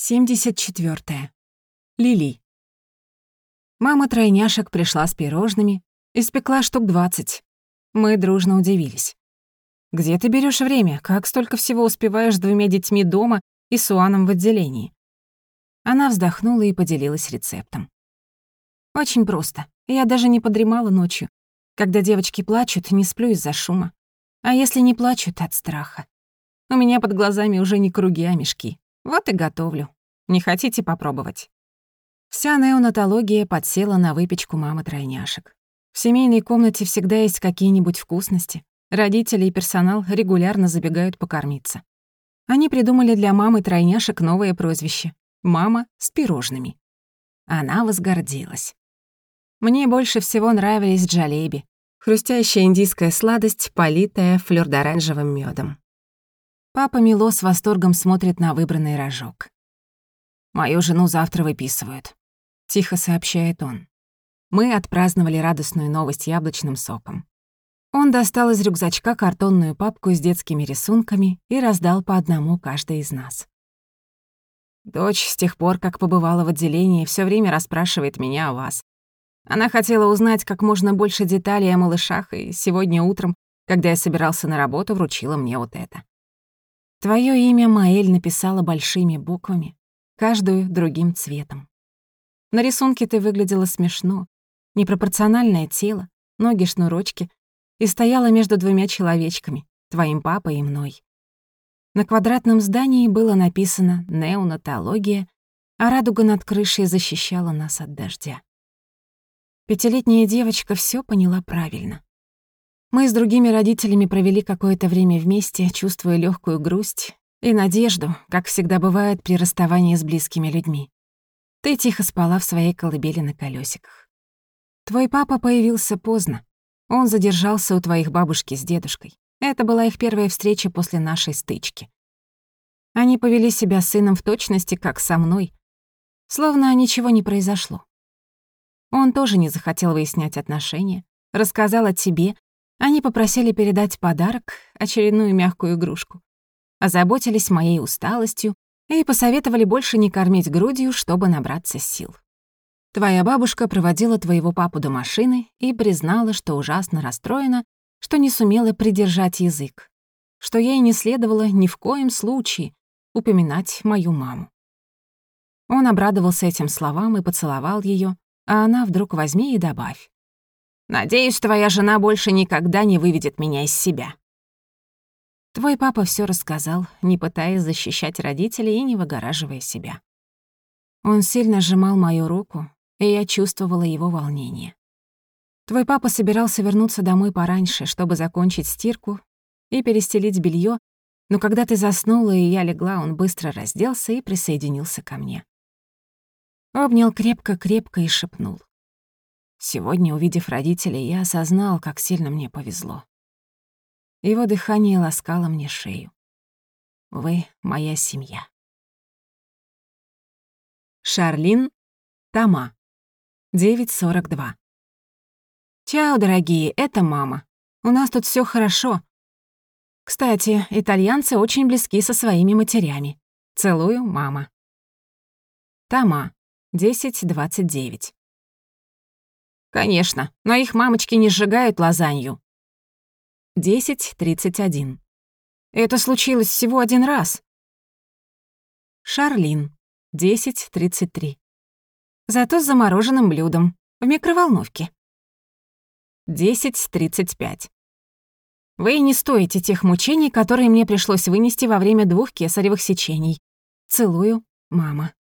74. Лили. Мама тройняшек пришла с пирожными, испекла штук 20. Мы дружно удивились. «Где ты берешь время? Как столько всего успеваешь с двумя детьми дома и с Уаном в отделении?» Она вздохнула и поделилась рецептом. «Очень просто. Я даже не подремала ночью. Когда девочки плачут, не сплю из-за шума. А если не плачут, от страха. У меня под глазами уже не круги, а мешки. Вот и готовлю. Не хотите попробовать?» Вся неонатология подсела на выпечку мамы тройняшек. В семейной комнате всегда есть какие-нибудь вкусности. Родители и персонал регулярно забегают покормиться. Они придумали для мамы тройняшек новое прозвище — «Мама с пирожными». Она возгордилась. Мне больше всего нравились джалеби, хрустящая индийская сладость, политая флёрдоранжевым мёдом. Папа Мило с восторгом смотрит на выбранный рожок. «Мою жену завтра выписывают», — тихо сообщает он. Мы отпраздновали радостную новость яблочным соком. Он достал из рюкзачка картонную папку с детскими рисунками и раздал по одному каждой из нас. Дочь с тех пор, как побывала в отделении, все время расспрашивает меня о вас. Она хотела узнать как можно больше деталей о малышах, и сегодня утром, когда я собирался на работу, вручила мне вот это. Твое имя Маэль написала большими буквами, каждую другим цветом. На рисунке ты выглядела смешно, непропорциональное тело, ноги-шнурочки, и стояла между двумя человечками, твоим папой и мной. На квадратном здании было написано «Неонатология», а радуга над крышей защищала нас от дождя. Пятилетняя девочка все поняла правильно. Мы с другими родителями провели какое-то время вместе, чувствуя легкую грусть и надежду, как всегда бывает при расставании с близкими людьми. Ты тихо спала в своей колыбели на колесиках. Твой папа появился поздно. Он задержался у твоих бабушки с дедушкой. Это была их первая встреча после нашей стычки. Они повели себя сыном в точности, как со мной, словно ничего не произошло. Он тоже не захотел выяснять отношения, рассказал о тебе они попросили передать подарок, очередную мягкую игрушку. Озаботились моей усталостью и посоветовали больше не кормить грудью, чтобы набраться сил. Твоя бабушка проводила твоего папу до машины и признала, что ужасно расстроена, что не сумела придержать язык, что ей не следовало ни в коем случае упоминать мою маму. Он обрадовался этим словам и поцеловал ее, а она вдруг возьми и добавь. Надеюсь, твоя жена больше никогда не выведет меня из себя. Твой папа все рассказал, не пытаясь защищать родителей и не выгораживая себя. Он сильно сжимал мою руку, и я чувствовала его волнение. Твой папа собирался вернуться домой пораньше, чтобы закончить стирку и перестелить белье, но когда ты заснула и я легла, он быстро разделся и присоединился ко мне. Обнял крепко-крепко и шепнул. Сегодня, увидев родителей, я осознал, как сильно мне повезло. Его дыхание ласкало мне шею. Вы — моя семья. Шарлин Тома. 9.42. Чао, дорогие, это мама. У нас тут все хорошо. Кстати, итальянцы очень близки со своими матерями. Целую, мама. Тома. 10.29. Конечно, но их мамочки не сжигают лазанью. 10.31. Это случилось всего один раз. Шарлин. 10.33. Зато с замороженным блюдом. В микроволновке. 10.35. Вы не стоите тех мучений, которые мне пришлось вынести во время двух кесаревых сечений. Целую, мама.